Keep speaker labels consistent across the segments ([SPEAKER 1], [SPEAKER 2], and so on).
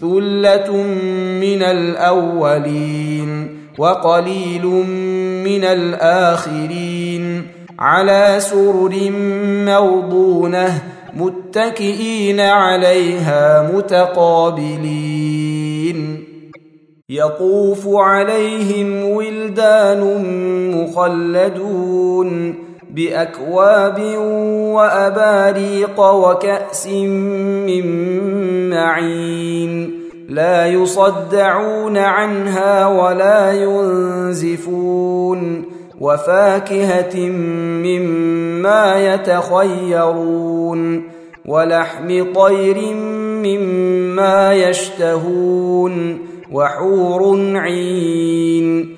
[SPEAKER 1] ثله من الاولين وقليل من الاخرين على سرر موضونه متكئين عليها متقابلين يطوف عليهم ولدان مخلدون بأكواب وأباريق وكأس من معين. لا يصدعون عنها ولا ينزفون. وفاكهة مما يتخيرون. ولحم طير مما يشتهون. وحور عين.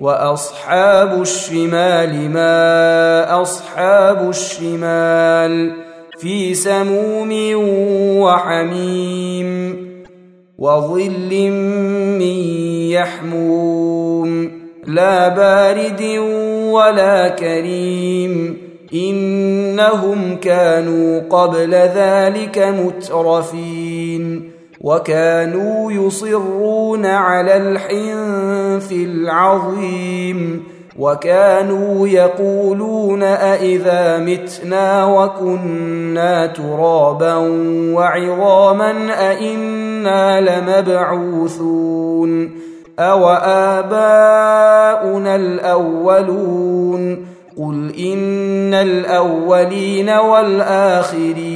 [SPEAKER 1] وأصحاب الشمال ما أصحاب الشمال؟ في سموم وحميم وظل من يحموم لا بارد ولا كريم إنهم كانوا قبل ذلك مترفين. وكانوا يصرون على الحنث العظيم وكانوا يقولون أإذا متنا وكنا ترابا وعظاما أإنا لمبعوثون أو آباؤنا الأولون قل إن الأولين والآخرين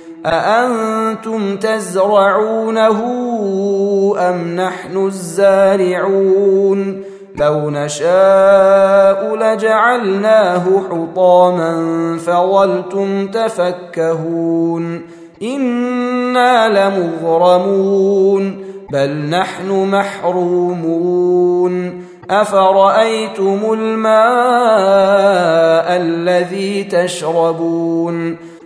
[SPEAKER 1] أأنتم تزرعونه أم نحن الزارعون؟ لو نشاء لجعلناه حطاما فظلتم تفكهون. إنا لمغرمون بل نحن محرومون. أفرأيتم الماء الذي تشربون؟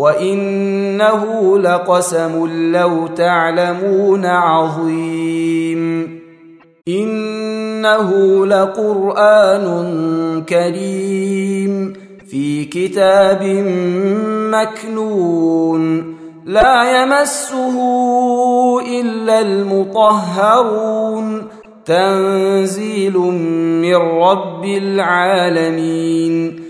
[SPEAKER 1] وانه لقسم لو تعلمون عظيم انه لقران كريم في كتاب مكنون لا يمسه الا المطهرون تنزيل من رب العالمين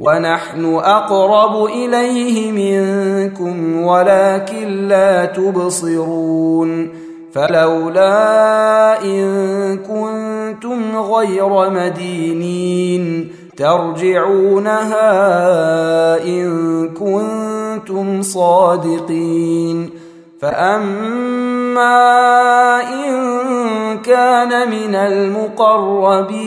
[SPEAKER 1] ونحن أقرب إليه منكم ولكن لا تبصرون. فلولا إن كنتم غير مدينين ترجعونها إن كنتم صادقين. فأما إن كان من المقربين